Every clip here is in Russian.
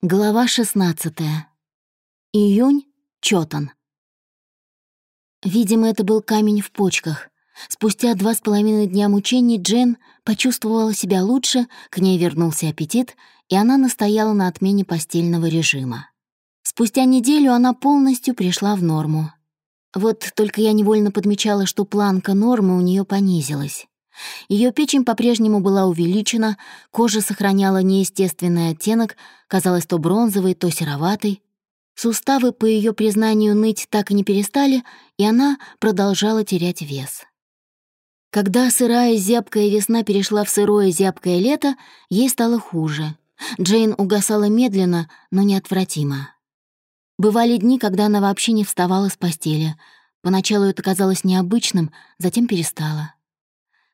Глава 16. Июнь. Чётан. Видимо, это был камень в почках. Спустя два с половиной дня мучений Джен почувствовала себя лучше, к ней вернулся аппетит, и она настояла на отмене постельного режима. Спустя неделю она полностью пришла в норму. Вот только я невольно подмечала, что планка нормы у нее понизилась. Ее печень по-прежнему была увеличена, кожа сохраняла неестественный оттенок, казалась то бронзовой, то сероватой. Суставы, по ее признанию, ныть так и не перестали, и она продолжала терять вес. Когда сырая зябкая весна перешла в сырое зябкое лето, ей стало хуже. Джейн угасала медленно, но неотвратимо. Бывали дни, когда она вообще не вставала с постели. Поначалу это казалось необычным, затем перестала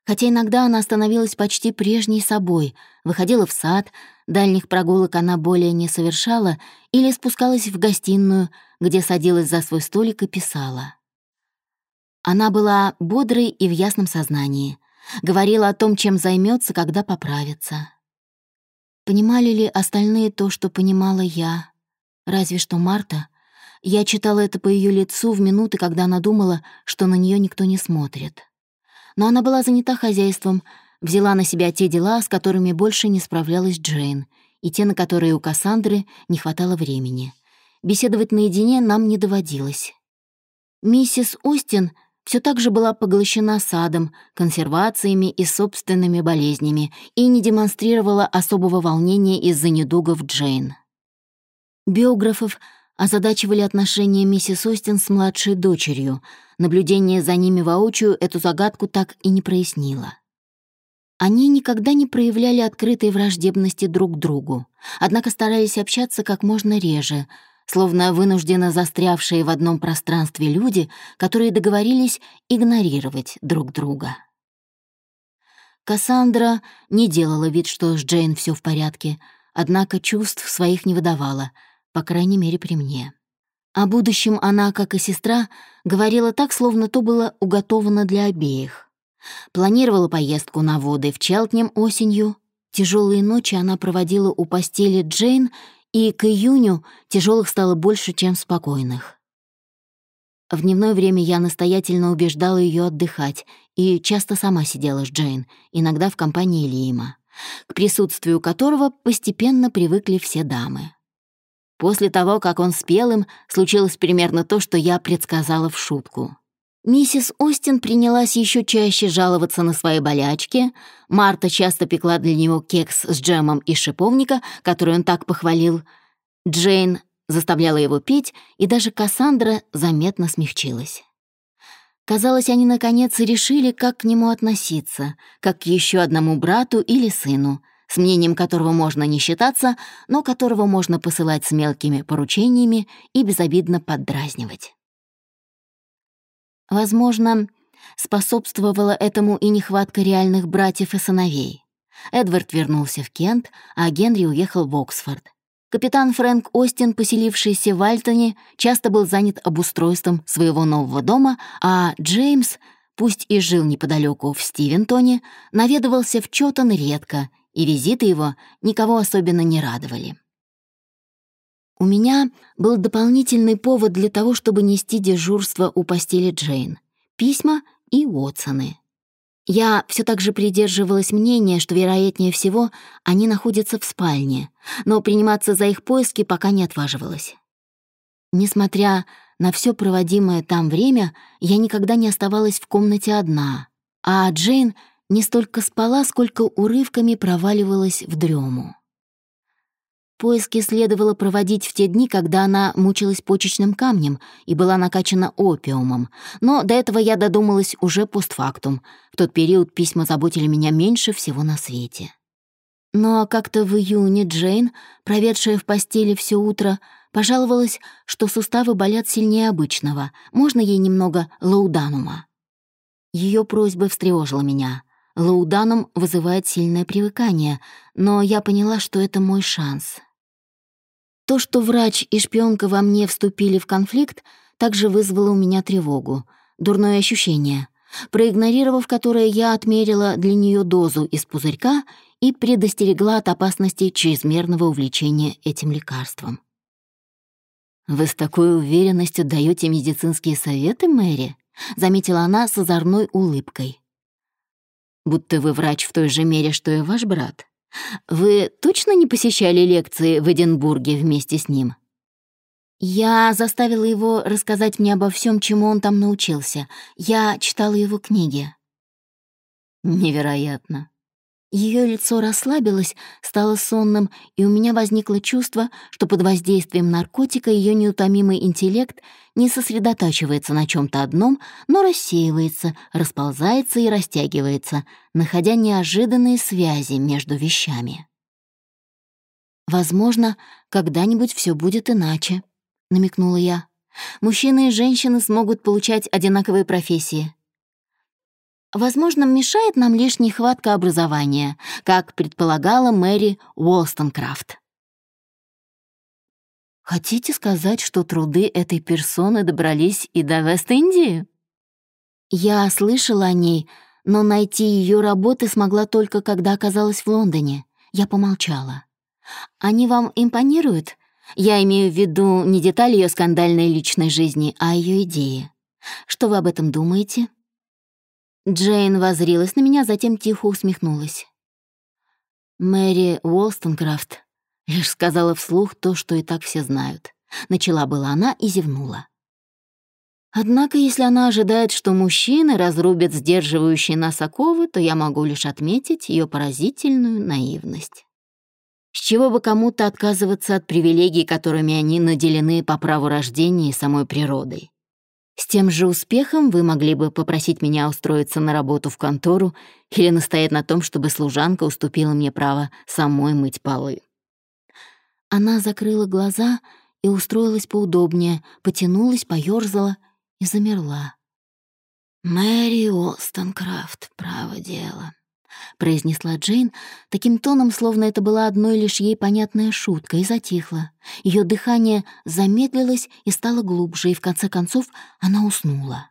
хотя иногда она становилась почти прежней собой, выходила в сад, дальних прогулок она более не совершала или спускалась в гостиную, где садилась за свой столик и писала. Она была бодрой и в ясном сознании, говорила о том, чем займется, когда поправится. Понимали ли остальные то, что понимала я? Разве что Марта. Я читала это по ее лицу в минуты, когда она думала, что на нее никто не смотрит но она была занята хозяйством, взяла на себя те дела, с которыми больше не справлялась Джейн, и те, на которые у Кассандры не хватало времени. Беседовать наедине нам не доводилось. Миссис Остин все так же была поглощена садом, консервациями и собственными болезнями и не демонстрировала особого волнения из-за недугов Джейн. Биографов озадачивали отношения миссис Остин с младшей дочерью. Наблюдение за ними воочию эту загадку так и не прояснило. Они никогда не проявляли открытой враждебности друг к другу, однако старались общаться как можно реже, словно вынужденно застрявшие в одном пространстве люди, которые договорились игнорировать друг друга. Кассандра не делала вид, что с Джейн все в порядке, однако чувств своих не выдавала — по крайней мере, при мне. О будущем она, как и сестра, говорила так, словно то было уготовано для обеих. Планировала поездку на воды в Челтнем осенью. Тяжелые ночи она проводила у постели Джейн, и к июню тяжелых стало больше, чем спокойных. В дневное время я настоятельно убеждала ее отдыхать и часто сама сидела с Джейн, иногда в компании Лима, к присутствию которого постепенно привыкли все дамы. После того, как он спел им, случилось примерно то, что я предсказала в шутку. Миссис Остин принялась еще чаще жаловаться на свои болячки. Марта часто пекла для него кекс с джемом из шиповника, который он так похвалил. Джейн заставляла его петь, и даже Кассандра заметно смягчилась. Казалось, они наконец решили, как к нему относиться, как к еще одному брату или сыну — с мнением которого можно не считаться, но которого можно посылать с мелкими поручениями и безобидно поддразнивать. Возможно, способствовала этому и нехватка реальных братьев и сыновей. Эдвард вернулся в Кент, а Генри уехал в Оксфорд. Капитан Фрэнк Остин, поселившийся в Альтоне, часто был занят обустройством своего нового дома, а Джеймс, пусть и жил неподалеку в Стивентоне, наведывался в Чотон редко и визиты его никого особенно не радовали. У меня был дополнительный повод для того, чтобы нести дежурство у постели Джейн, письма и Уотсоны. Я все так же придерживалась мнения, что, вероятнее всего, они находятся в спальне, но приниматься за их поиски пока не отваживалась. Несмотря на все проводимое там время, я никогда не оставалась в комнате одна, а Джейн не столько спала, сколько урывками проваливалась в дрему. Поиски следовало проводить в те дни, когда она мучилась почечным камнем и была накачана опиумом, но до этого я додумалась уже постфактум. В тот период письма заботили меня меньше всего на свете. Но как-то в июне Джейн, проведшая в постели все утро, пожаловалась, что суставы болят сильнее обычного, можно ей немного лауданума. Ее просьба встревожила меня — Лауданом вызывает сильное привыкание, но я поняла, что это мой шанс. То, что врач и шпионка во мне вступили в конфликт, также вызвало у меня тревогу, дурное ощущение, проигнорировав которое я отмерила для нее дозу из пузырька и предостерегла от опасности чрезмерного увлечения этим лекарством. «Вы с такой уверенностью даете медицинские советы, Мэри?» — заметила она с озорной улыбкой. «Будто вы врач в той же мере, что и ваш брат. Вы точно не посещали лекции в Эдинбурге вместе с ним?» Я заставила его рассказать мне обо всем, чему он там научился. Я читала его книги. Невероятно. Ее лицо расслабилось, стало сонным, и у меня возникло чувство, что под воздействием наркотика ее неутомимый интеллект не сосредотачивается на чем то одном, но рассеивается, расползается и растягивается, находя неожиданные связи между вещами. Возможно, когда-нибудь все будет иначе намекнула я. Мужчины и женщины смогут получать одинаковые профессии. Возможно, мешает нам лишь нехватка образования, как предполагала Мэри Уолстонкрафт. Хотите сказать, что труды этой персоны добрались и до Вест-Индии? Я слышала о ней, но найти ее работы смогла только когда оказалась в Лондоне. Я помолчала. Они вам импонируют? Я имею в виду не детали ее скандальной личной жизни, а ее идеи. Что вы об этом думаете?» Джейн возрилась на меня, затем тихо усмехнулась. Мэри Уолстонкрафт лишь сказала вслух то, что и так все знают. Начала была она и зевнула. Однако, если она ожидает, что мужчины разрубят сдерживающие нас оковы, то я могу лишь отметить ее поразительную наивность. С чего бы кому-то отказываться от привилегий, которыми они наделены по праву рождения и самой природой? С тем же успехом вы могли бы попросить меня устроиться на работу в контору или настоять на том, чтобы служанка уступила мне право самой мыть полы. Она закрыла глаза и устроилась поудобнее, потянулась, поёрзала и замерла. «Мэри Олстонкрафт, право дело», — произнесла Джейн таким тоном, словно это была одной лишь ей понятная шутка, и затихла. Ее дыхание замедлилось и стало глубже, и в конце концов она уснула.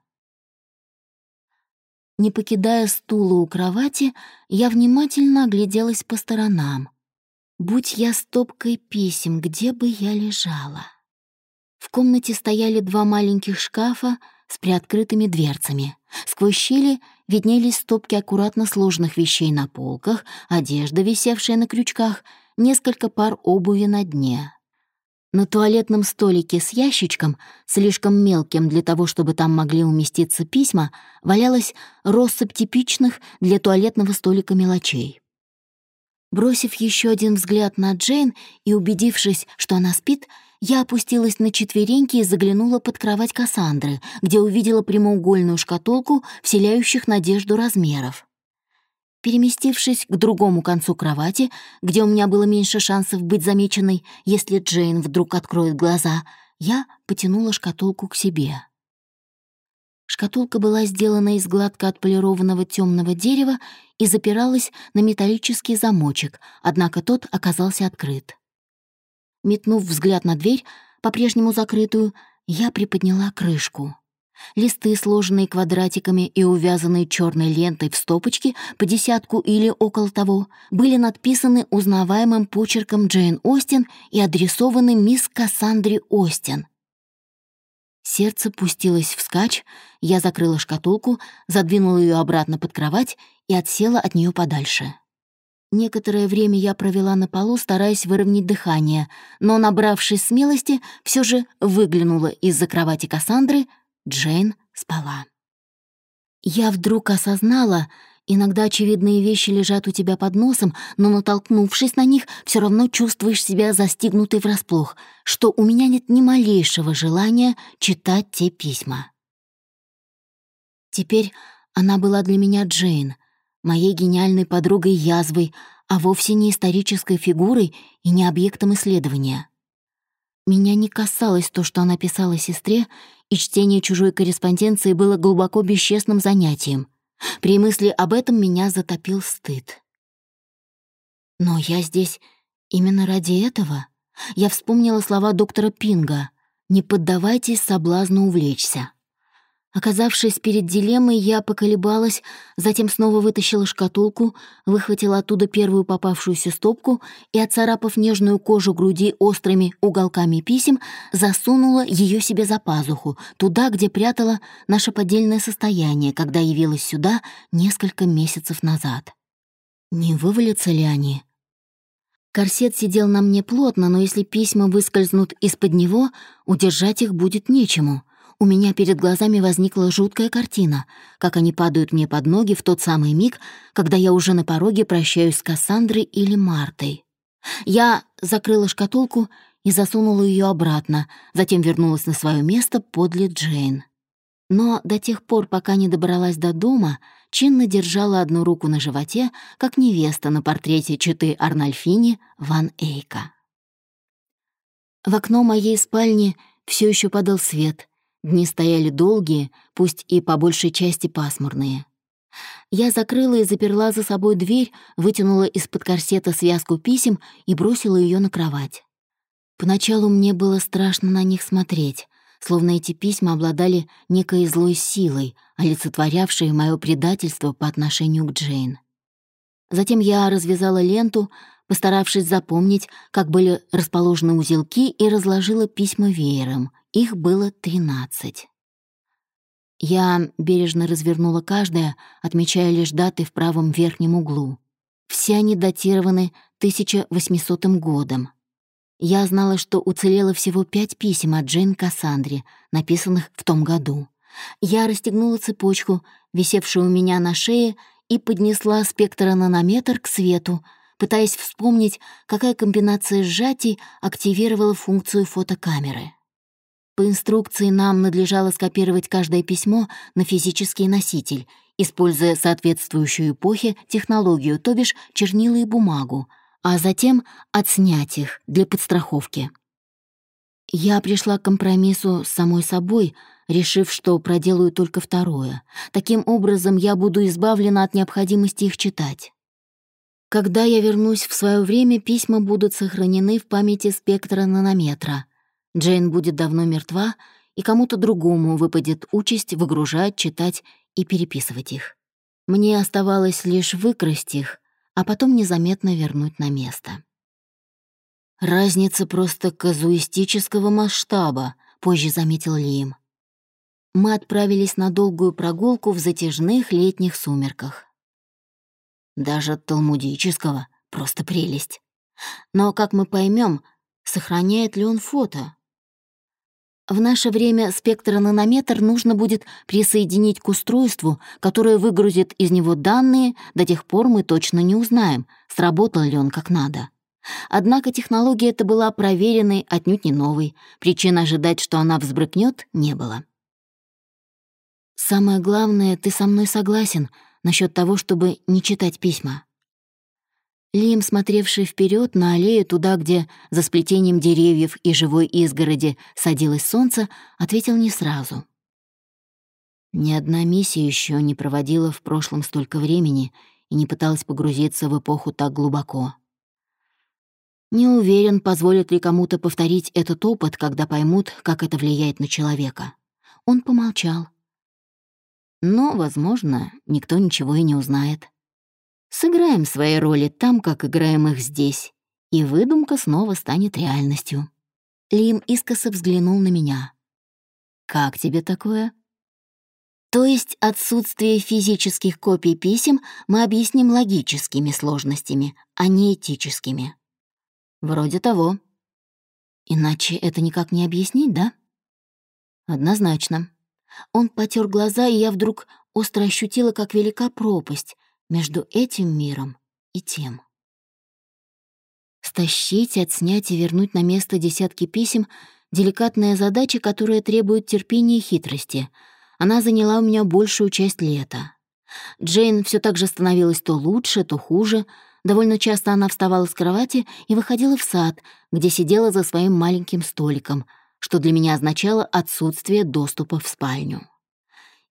Не покидая стула у кровати, я внимательно огляделась по сторонам. Будь я стопкой писем, где бы я лежала? В комнате стояли два маленьких шкафа с приоткрытыми дверцами. Сквозь щели виднелись стопки аккуратно сложных вещей на полках, одежда, висевшая на крючках, несколько пар обуви на дне. На туалетном столике с ящичком, слишком мелким для того, чтобы там могли уместиться письма, валялась россыпь типичных для туалетного столика мелочей. Бросив еще один взгляд на Джейн и убедившись, что она спит, я опустилась на четвереньки и заглянула под кровать Кассандры, где увидела прямоугольную шкатулку, вселяющих надежду размеров. Переместившись к другому концу кровати, где у меня было меньше шансов быть замеченной, если Джейн вдруг откроет глаза, я потянула шкатулку к себе. Шкатулка была сделана из гладко отполированного темного дерева и запиралась на металлический замочек, однако тот оказался открыт. Метнув взгляд на дверь, по-прежнему закрытую, я приподняла крышку. Листы, сложенные квадратиками и увязанные черной лентой в стопочке по десятку или около того, были надписаны узнаваемым почерком Джейн Остин и адресованы мисс Кассандре Остин. Сердце пустилось вскачь, я закрыла шкатулку, задвинула ее обратно под кровать и отсела от нее подальше. Некоторое время я провела на полу, стараясь выровнять дыхание, но, набравшись смелости, все же выглянула из-за кровати Кассандры. Джейн спала. Я вдруг осознала, иногда очевидные вещи лежат у тебя под носом, но, натолкнувшись на них, все равно чувствуешь себя застигнутой врасплох, что у меня нет ни малейшего желания читать те письма. Теперь она была для меня Джейн — моей гениальной подругой-язвой, а вовсе не исторической фигурой и не объектом исследования. Меня не касалось то, что она писала сестре, и чтение чужой корреспонденции было глубоко бесчестным занятием. При мысли об этом меня затопил стыд. Но я здесь именно ради этого. Я вспомнила слова доктора Пинга «Не поддавайтесь соблазну увлечься». Оказавшись перед дилеммой, я поколебалась, затем снова вытащила шкатулку, выхватила оттуда первую попавшуюся стопку и, отцарапав нежную кожу груди острыми уголками писем, засунула ее себе за пазуху, туда, где прятала наше поддельное состояние, когда явилась сюда несколько месяцев назад. Не вывалятся ли они? Корсет сидел на мне плотно, но если письма выскользнут из-под него, удержать их будет нечему — у меня перед глазами возникла жуткая картина, как они падают мне под ноги в тот самый миг, когда я уже на пороге прощаюсь с Кассандрой или Мартой. Я закрыла шкатулку и засунула ее обратно, затем вернулась на свое место подле Джейн. Но до тех пор, пока не добралась до дома, чинно держала одну руку на животе, как невеста на портрете читы Арнольфини Ван Эйка. В окно моей спальни все еще падал свет — Дни стояли долгие, пусть и по большей части пасмурные. Я закрыла и заперла за собой дверь, вытянула из-под корсета связку писем и бросила ее на кровать. Поначалу мне было страшно на них смотреть, словно эти письма обладали некой злой силой, олицетворявшей мое предательство по отношению к Джейн. Затем я развязала ленту, постаравшись запомнить, как были расположены узелки, и разложила письма веером — их было тринадцать. Я бережно развернула каждое, отмечая лишь даты в правом верхнем углу. Все они датированы 1800 годом. Я знала, что уцелело всего пять писем от Джейн Кассандре, написанных в том году. Я расстегнула цепочку, висевшую у меня на шее, и поднесла спектронометр к свету, пытаясь вспомнить, какая комбинация сжатий активировала функцию фотокамеры. По инструкции нам надлежало скопировать каждое письмо на физический носитель, используя соответствующую эпохе технологию, то бишь чернила и бумагу, а затем отснять их для подстраховки. Я пришла к компромиссу с самой собой, решив, что проделаю только второе. Таким образом, я буду избавлена от необходимости их читать. Когда я вернусь в свое время, письма будут сохранены в памяти спектра нанометра — Джейн будет давно мертва, и кому-то другому выпадет участь выгружать, читать и переписывать их. Мне оставалось лишь выкрасть их, а потом незаметно вернуть на место. «Разница просто казуистического масштаба», — позже заметил Лим. Мы отправились на долгую прогулку в затяжных летних сумерках. Даже талмудического — просто прелесть. Но, как мы поймем, сохраняет ли он фото? В наше время спектронометр нужно будет присоединить к устройству, которое выгрузит из него данные, до тех пор мы точно не узнаем, сработал ли он как надо. Однако технология эта была проверенной, отнюдь не новой. Причин ожидать, что она взбрыкнет, не было. «Самое главное, ты со мной согласен насчет того, чтобы не читать письма», Лим, смотревший вперед на аллею туда, где за сплетением деревьев и живой изгороди садилось солнце, ответил не сразу. Ни одна миссия еще не проводила в прошлом столько времени и не пыталась погрузиться в эпоху так глубоко. Не уверен, позволит ли кому-то повторить этот опыт, когда поймут, как это влияет на человека. Он помолчал. Но, возможно, никто ничего и не узнает. Сыграем свои роли там, как играем их здесь, и выдумка снова станет реальностью. Лим искоса взглянул на меня. «Как тебе такое?» То есть отсутствие физических копий писем мы объясним логическими сложностями, а не этическими. Вроде того. Иначе это никак не объяснить, да? Однозначно. Он потер глаза, и я вдруг остро ощутила, как велика пропасть, между этим миром и тем. Стащить, отснять и вернуть на место десятки писем — деликатная задача, которая требует терпения и хитрости. Она заняла у меня большую часть лета. Джейн все так же становилась то лучше, то хуже. Довольно часто она вставала с кровати и выходила в сад, где сидела за своим маленьким столиком, что для меня означало отсутствие доступа в спальню.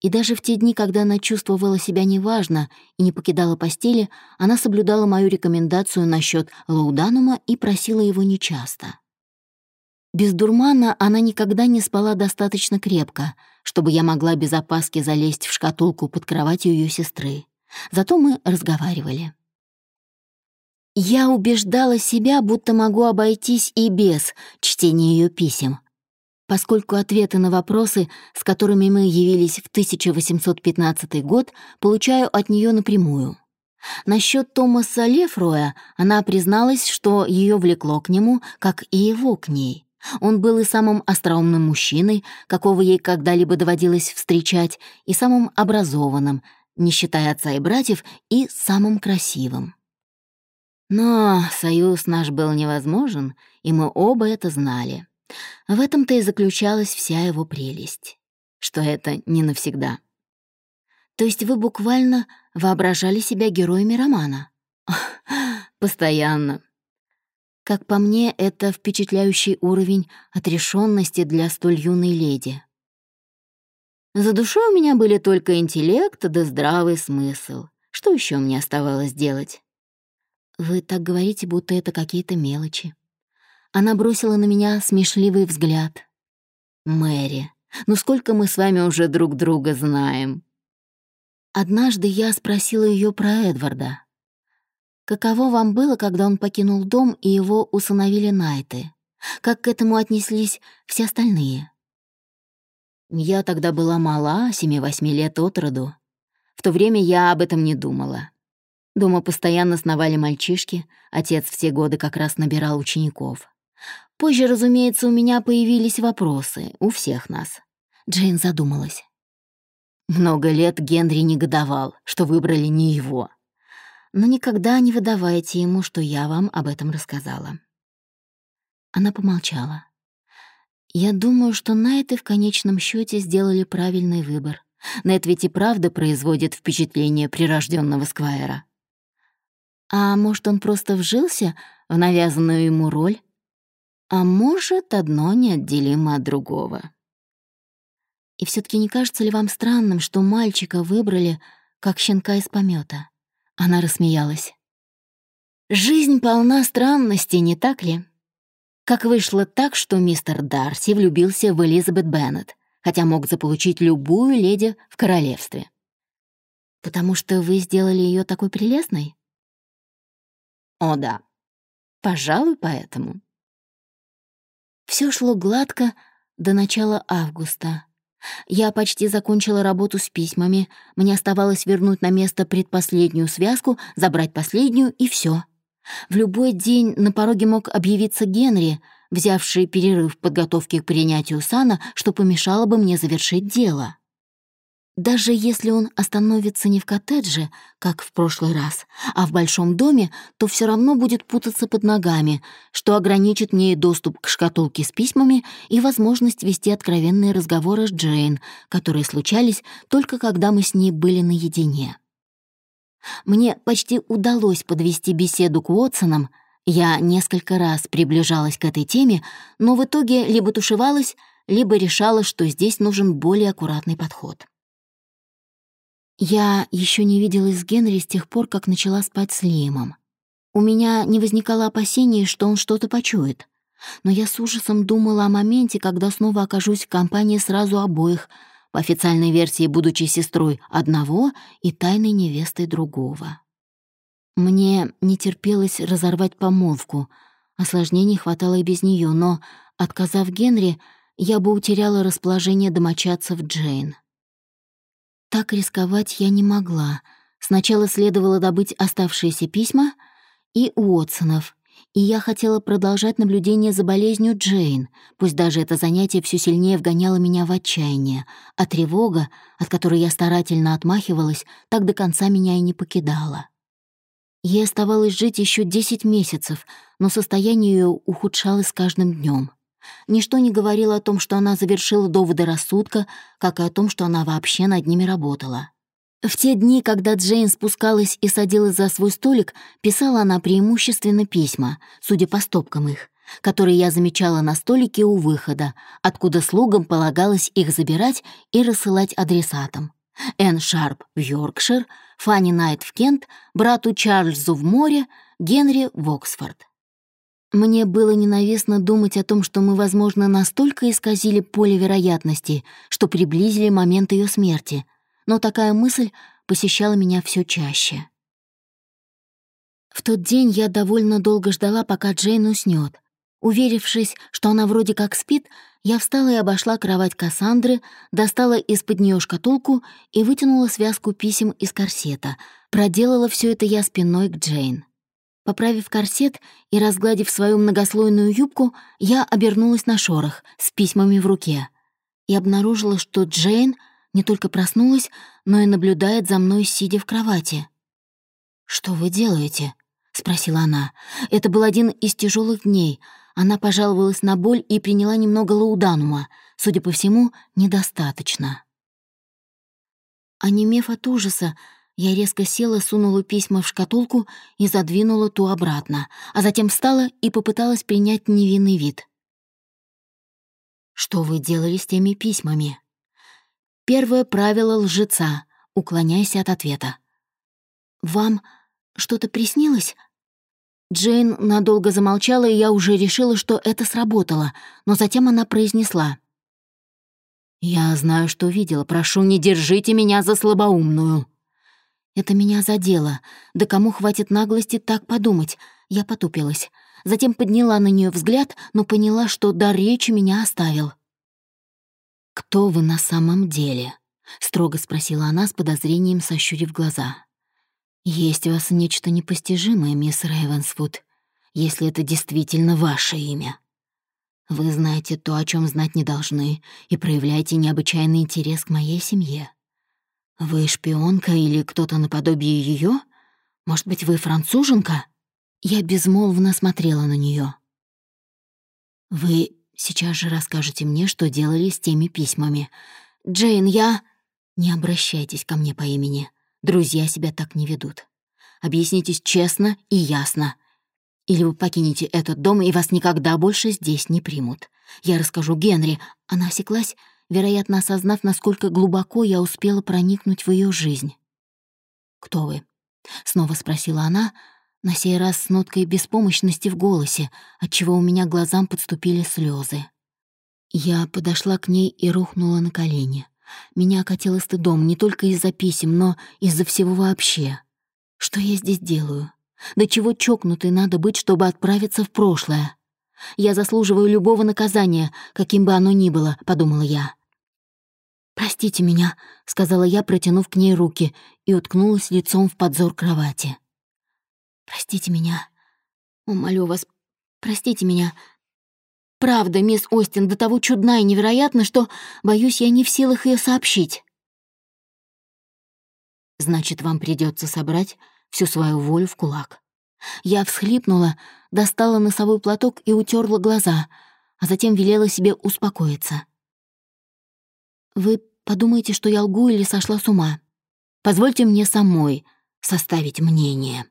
И даже в те дни, когда она чувствовала себя неважно и не покидала постели, она соблюдала мою рекомендацию насчет лауданума и просила его нечасто. Без дурмана она никогда не спала достаточно крепко, чтобы я могла без опаски залезть в шкатулку под кроватью ее сестры. Зато мы разговаривали. Я убеждала себя, будто могу обойтись и без чтения ее писем, поскольку ответы на вопросы, с которыми мы явились в 1815 год, получаю от нее напрямую. Насчет Томаса Лефроя она призналась, что ее влекло к нему, как и его к ней. Он был и самым остроумным мужчиной, какого ей когда-либо доводилось встречать, и самым образованным, не считая отца и братьев, и самым красивым. Но союз наш был невозможен, и мы оба это знали. В этом-то и заключалась вся его прелесть, что это не навсегда. То есть вы буквально воображали себя героями романа? Постоянно. Как по мне, это впечатляющий уровень отрешенности для столь юной леди. За душой у меня были только интеллект да здравый смысл. Что еще мне оставалось делать? Вы так говорите, будто это какие-то мелочи. Она бросила на меня смешливый взгляд. «Мэри, ну сколько мы с вами уже друг друга знаем?» Однажды я спросила ее про Эдварда. Каково вам было, когда он покинул дом и его усыновили Найты? Как к этому отнеслись все остальные? Я тогда была мала, семи-восьми лет от роду. В то время я об этом не думала. Дома постоянно сновали мальчишки, отец все годы как раз набирал учеников. Позже, разумеется, у меня появились вопросы, у всех нас. Джейн задумалась. Много лет Генри негодовал, что выбрали не его но никогда не выдавайте ему, что я вам об этом рассказала». Она помолчала. «Я думаю, что Найты в конечном счете сделали правильный выбор. Найт ведь и правда производит впечатление прирожденного сквайра. А может, он просто вжился в навязанную ему роль? А может, одно неотделимо от другого. И все таки не кажется ли вам странным, что мальчика выбрали как щенка из помета? Она рассмеялась. «Жизнь полна странностей, не так ли? Как вышло так, что мистер Дарси влюбился в Элизабет Беннет, хотя мог заполучить любую леди в королевстве? Потому что вы сделали ее такой прелестной? О да, пожалуй, поэтому. Все шло гладко до начала августа. Я почти закончила работу с письмами. Мне оставалось вернуть на место предпоследнюю связку, забрать последнюю и все. В любой день на пороге мог объявиться Генри, взявший перерыв в подготовке к принятию сана, что помешало бы мне завершить дело. Даже если он остановится не в коттедже, как в прошлый раз, а в большом доме, то все равно будет путаться под ногами, что ограничит мне доступ к шкатулке с письмами и возможность вести откровенные разговоры с Джейн, которые случались только когда мы с ней были наедине. Мне почти удалось подвести беседу к Уотсонам, я несколько раз приближалась к этой теме, но в итоге либо тушевалась, либо решала, что здесь нужен более аккуратный подход. Я еще не виделась с Генри с тех пор, как начала спать с Лиемом. У меня не возникало опасений, что он что-то почует. Но я с ужасом думала о моменте, когда снова окажусь в компании сразу обоих, по официальной версии будучи сестрой одного и тайной невестой другого. Мне не терпелось разорвать помолвку, осложнений хватало и без нее, но, отказав Генри, я бы утеряла расположение домочадцев Джейн. Так рисковать я не могла. Сначала следовало добыть оставшиеся письма и Уотсонов, и я хотела продолжать наблюдение за болезнью Джейн, пусть даже это занятие все сильнее вгоняло меня в отчаяние, а тревога, от которой я старательно отмахивалась, так до конца меня и не покидала. Ей оставалось жить еще десять месяцев, но состояние ее ухудшалось с каждым днем. Ничто не говорило о том, что она завершила доводы рассудка, как и о том, что она вообще над ними работала. В те дни, когда Джейн спускалась и садилась за свой столик, писала она преимущественно письма, судя по стопкам их, которые я замечала на столике у выхода, откуда слугам полагалось их забирать и рассылать адресатам. Энн Шарп в Йоркшир, Фанни Найт в Кент, брату Чарльзу в море, Генри в Оксфорд. Мне было ненавистно думать о том, что мы, возможно, настолько исказили поле вероятности, что приблизили момент ее смерти, но такая мысль посещала меня все чаще. В тот день я довольно долго ждала, пока Джейн уснет. Уверившись, что она вроде как спит, я встала и обошла кровать Кассандры, достала из-под нее шкатулку и вытянула связку писем из корсета. Проделала все это я спиной к Джейн. Поправив корсет и разгладив свою многослойную юбку, я обернулась на шорох с письмами в руке и обнаружила, что Джейн не только проснулась, но и наблюдает за мной, сидя в кровати. «Что вы делаете?» — спросила она. Это был один из тяжелых дней. Она пожаловалась на боль и приняла немного лауданума. Судя по всему, недостаточно. Онемев от ужаса, я резко села, сунула письма в шкатулку и задвинула ту обратно, а затем встала и попыталась принять невинный вид. «Что вы делали с теми письмами?» Первое правило лжеца — уклоняйся от ответа. «Вам что-то приснилось?» Джейн надолго замолчала, и я уже решила, что это сработало, но затем она произнесла. «Я знаю, что видела. Прошу, не держите меня за слабоумную». Это меня задело. Да кому хватит наглости так подумать? Я потупилась. Затем подняла на нее взгляд, но поняла, что дар речи меня оставил. «Кто вы на самом деле?» — строго спросила она с подозрением, сощурив глаза. «Есть у вас нечто непостижимое, мисс Рейвенсвуд, если это действительно ваше имя. Вы знаете то, о чем знать не должны, и проявляете необычайный интерес к моей семье. «Вы шпионка или кто-то наподобие ее? Может быть, вы француженка?» Я безмолвно смотрела на нее. «Вы сейчас же расскажете мне, что делали с теми письмами. Джейн, я...» «Не обращайтесь ко мне по имени. Друзья себя так не ведут. Объяснитесь честно и ясно. Или вы покинете этот дом, и вас никогда больше здесь не примут. Я расскажу Генри». Она осеклась, вероятно, осознав, насколько глубоко я успела проникнуть в ее жизнь. «Кто вы?» — снова спросила она, на сей раз с ноткой беспомощности в голосе, отчего у меня глазам подступили слезы. Я подошла к ней и рухнула на колени. Меня окатило стыдом не только из-за писем, но из-за всего вообще. Что я здесь делаю? До чего чокнутой надо быть, чтобы отправиться в прошлое? Я заслуживаю любого наказания, каким бы оно ни было, подумала я. «Простите меня», — сказала я, протянув к ней руки, и уткнулась лицом в подзор кровати. «Простите меня. Умолю вас, простите меня. Правда, мисс Остин до того чудна и невероятна, что, боюсь, я не в силах ее сообщить». «Значит, вам придется собрать всю свою волю в кулак». Я всхлипнула, достала носовой платок и утерла глаза, а затем велела себе успокоиться. «Вы подумаете, что я лгу или сошла с ума. Позвольте мне самой составить мнение».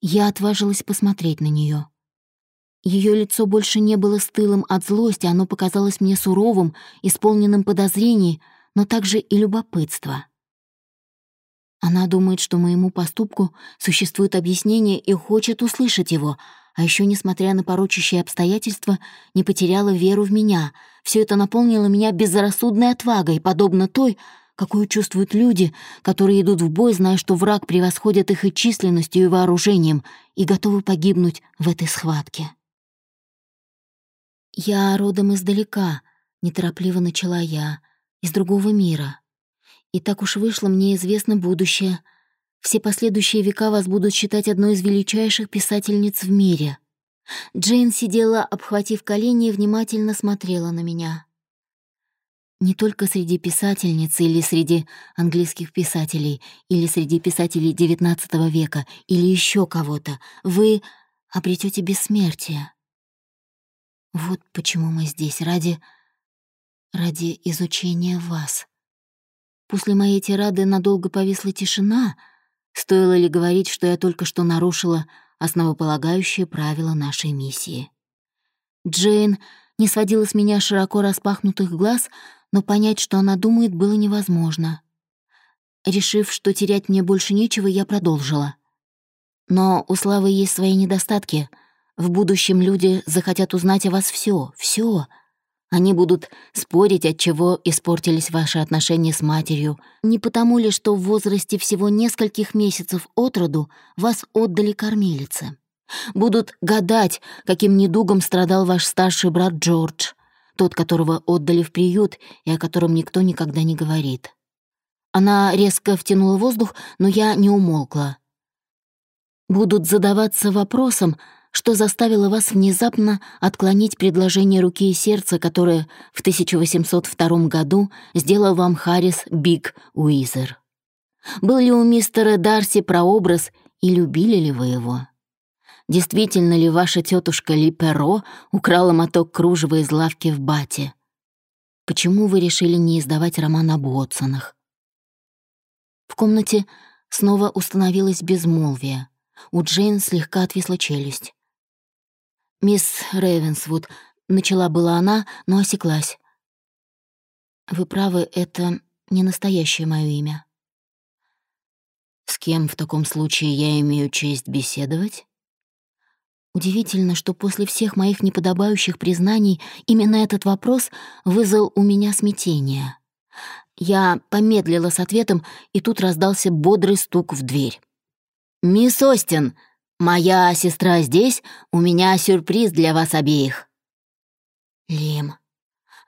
Я отважилась посмотреть на нее. Ее лицо больше не было стылым от злости, оно показалось мне суровым, исполненным подозрений, но также и любопытства. Она думает, что моему поступку существует объяснение и хочет услышать его, а еще, несмотря на порочащие обстоятельства, не потеряла веру в меня. Все это наполнило меня безрассудной отвагой, подобно той, какую чувствуют люди, которые идут в бой, зная, что враг превосходит их и численностью, и вооружением, и готовы погибнуть в этой схватке. «Я родом издалека», — неторопливо начала я, — «из другого мира. И так уж вышло мне известно будущее — все последующие века вас будут считать одной из величайших писательниц в мире». Джейн сидела, обхватив колени, и внимательно смотрела на меня. Не только среди писательниц или среди английских писателей, или среди писателей XIX века, или еще кого-то, вы обретете бессмертие. Вот почему мы здесь, ради... ради изучения вас. После моей тирады надолго повисла тишина — Стоило ли говорить, что я только что нарушила основополагающее правило нашей миссии? Джейн не сводила с меня широко распахнутых глаз, но понять, что она думает, было невозможно. Решив, что терять мне больше нечего, я продолжила. Но у Славы есть свои недостатки. В будущем люди захотят узнать о вас все, все. Они будут спорить, от чего испортились ваши отношения с матерью. Не потому ли, что в возрасте всего нескольких месяцев от роду вас отдали кормилице. Будут гадать, каким недугом страдал ваш старший брат Джордж, тот, которого отдали в приют и о котором никто никогда не говорит. Она резко втянула воздух, но я не умолкла. Будут задаваться вопросом, что заставило вас внезапно отклонить предложение руки и сердца, которое в 1802 году сделал вам Харрис Биг Уизер. Был ли у мистера Дарси прообраз и любили ли вы его? Действительно ли ваша тетушка Ли Перо украла моток кружева из лавки в Бате? Почему вы решили не издавать роман об Уотсонах? В комнате снова установилось безмолвие. У Джейн слегка отвисла челюсть. «Мисс Рейвенсвуд», — начала была она, но осеклась. «Вы правы, это не настоящее мое имя». «С кем в таком случае я имею честь беседовать?» Удивительно, что после всех моих неподобающих признаний именно этот вопрос вызвал у меня смятение. Я помедлила с ответом, и тут раздался бодрый стук в дверь. «Мисс Остин, моя сестра здесь, у меня сюрприз для вас обеих». «Лим».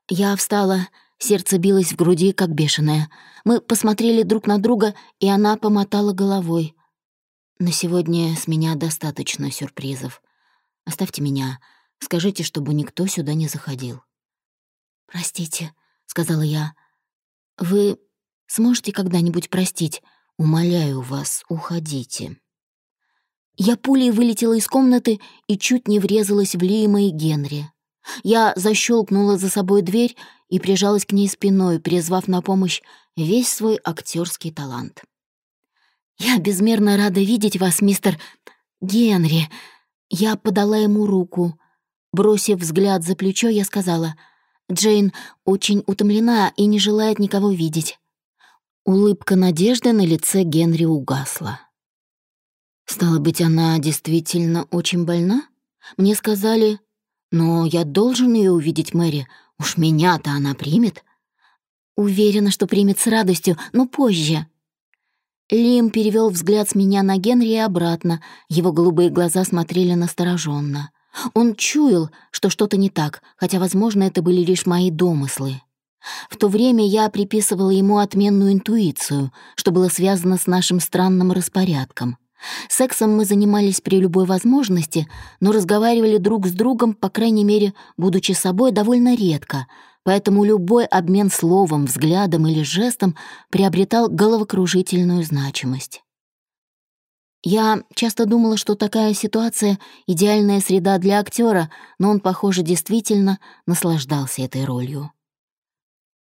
Я встала, сердце билось в груди, как бешеное. Мы посмотрели друг на друга, и она помотала головой. «На сегодня с меня достаточно сюрпризов. Оставьте меня. Скажите, чтобы никто сюда не заходил». «Простите», — сказала я. «Вы сможете когда-нибудь простить? Умоляю вас, уходите». Я пулей вылетела из комнаты и чуть не врезалась в Лима и Генри. Я защелкнула за собой дверь и прижалась к ней спиной, призвав на помощь весь свой актерский талант. «Я безмерно рада видеть вас, мистер Генри», я подала ему руку. Бросив взгляд за плечо, я сказала, «Джейн очень утомлена и не желает никого видеть». Улыбка надежды на лице Генри угасла. «Стало быть, она действительно очень больна? Мне сказали, но я должен ее увидеть, Мэри. Уж меня-то она примет». «Уверена, что примет с радостью, но позже», Лим перевел взгляд с меня на Генри и обратно. Его голубые глаза смотрели настороженно. Он чуял, что что-то не так, хотя, возможно, это были лишь мои домыслы. В то время я приписывала ему отменную интуицию, что было связано с нашим странным распорядком. Сексом мы занимались при любой возможности, но разговаривали друг с другом, по крайней мере, будучи собой, довольно редко, поэтому любой обмен словом, взглядом или жестом приобретал головокружительную значимость. Я часто думала, что такая ситуация — идеальная среда для актера, но он, похоже, действительно наслаждался этой ролью.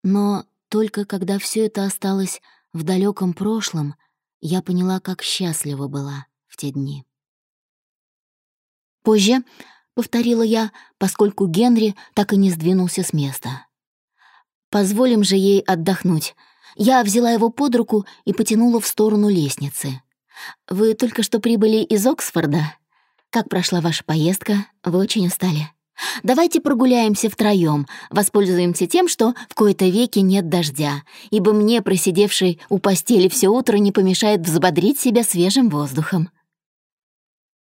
Но только когда все это осталось в далеком прошлом, я поняла, как счастлива была в те дни. Позже, — повторила я, поскольку Генри так и не сдвинулся с места. Позволим же ей отдохнуть. Я взяла его под руку и потянула в сторону лестницы. Вы только что прибыли из Оксфорда? Как прошла ваша поездка? Вы очень устали. Давайте прогуляемся втроем, воспользуемся тем, что в кои-то веки нет дождя, ибо мне, просидевшей у постели все утро, не помешает взбодрить себя свежим воздухом.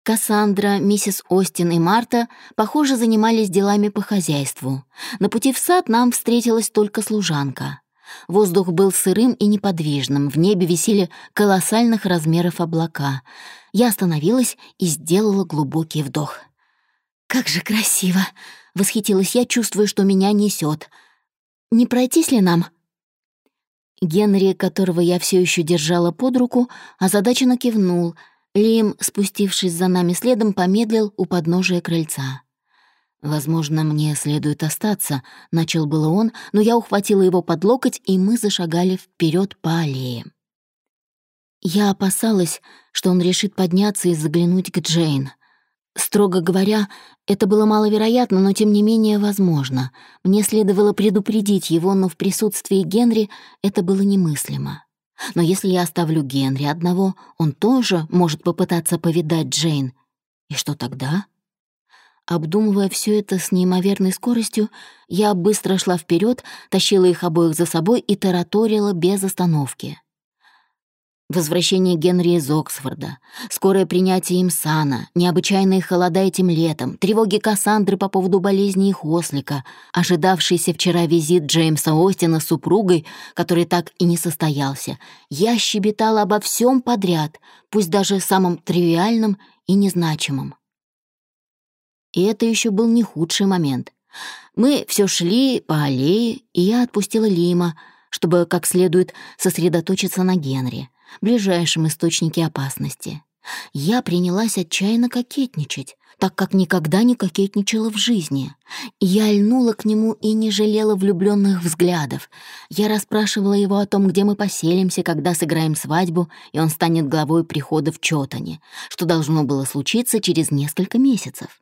Кассандра, миссис Остин и Марта, похоже, занимались делами по хозяйству. На пути в сад нам встретилась только служанка. Воздух был сырым и неподвижным, в небе висели колоссальных размеров облака. Я остановилась и сделала глубокий вдох. «Как же красиво!» — восхитилась я, чувствуя, что меня несет. «Не пройтись ли нам?» Генри, которого я все еще держала под руку, озадаченно кивнул — Лим, спустившись за нами следом, помедлил у подножия крыльца. «Возможно, мне следует остаться», — начал было он, но я ухватила его под локоть, и мы зашагали вперед по аллее. Я опасалась, что он решит подняться и заглянуть к Джейн. Строго говоря, это было маловероятно, но тем не менее возможно. Мне следовало предупредить его, но в присутствии Генри это было немыслимо. Но если я оставлю Генри одного, он тоже может попытаться повидать Джейн. И что тогда? Обдумывая все это с неимоверной скоростью, я быстро шла вперед, тащила их обоих за собой и тараторила без остановки. Возвращение Генри из Оксфорда, скорое принятие им сана, необычайные холода этим летом, тревоги Кассандры по поводу болезни их ослика, ожидавшийся вчера визит Джеймса Остина с супругой, который так и не состоялся. Я щебетала обо всем подряд, пусть даже самым тривиальным и незначимым. И это еще был не худший момент. Мы все шли по аллее, и я отпустила Лима, чтобы как следует сосредоточиться на Генри, ближайшем источнике опасности. Я принялась отчаянно кокетничать, так как никогда не кокетничала в жизни. Я льнула к нему и не жалела влюбленных взглядов. Я расспрашивала его о том, где мы поселимся, когда сыграем свадьбу, и он станет главой прихода в Чотане, что должно было случиться через несколько месяцев.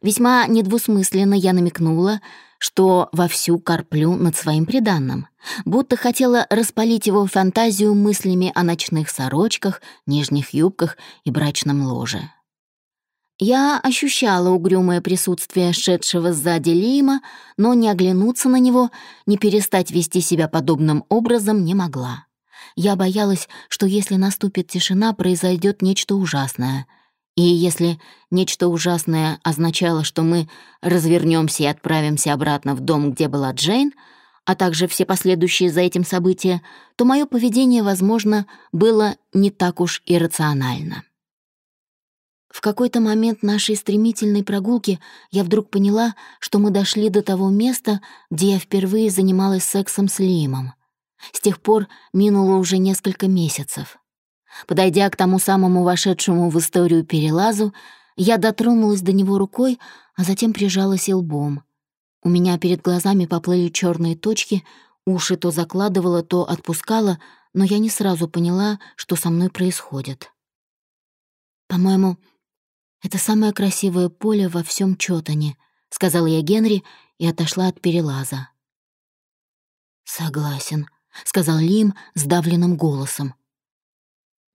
Весьма недвусмысленно я намекнула, что вовсю корплю над своим преданным, будто хотела распалить его фантазию мыслями о ночных сорочках, нижних юбках и брачном ложе. Я ощущала угрюмое присутствие шедшего сзади Лима, но не оглянуться на него, не перестать вести себя подобным образом не могла. Я боялась, что если наступит тишина, произойдет нечто ужасное — и если нечто ужасное означало, что мы развернемся и отправимся обратно в дом, где была Джейн, а также все последующие за этим события, то мое поведение, возможно, было не так уж иррационально. В какой-то момент нашей стремительной прогулки я вдруг поняла, что мы дошли до того места, где я впервые занималась сексом с Лимом. С тех пор минуло уже несколько месяцев. Подойдя к тому самому вошедшему в историю перелазу, я дотронулась до него рукой, а затем прижалась и лбом. У меня перед глазами поплыли черные точки, уши то закладывала, то отпускала, но я не сразу поняла, что со мной происходит. «По-моему, это самое красивое поле во всем Чотане», — сказала я Генри и отошла от перелаза. «Согласен», — сказал Лим сдавленным голосом.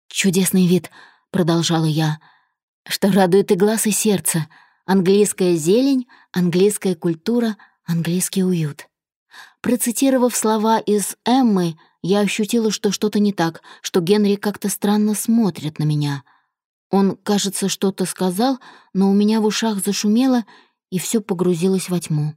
«Чудесный вид», — продолжала я, — «что радует и глаз, и сердце. Английская зелень, английская культура, английский уют». Процитировав слова из Эммы, я ощутила, что что-то не так, что Генри как-то странно смотрит на меня. Он, кажется, что-то сказал, но у меня в ушах зашумело, и все погрузилось во тьму.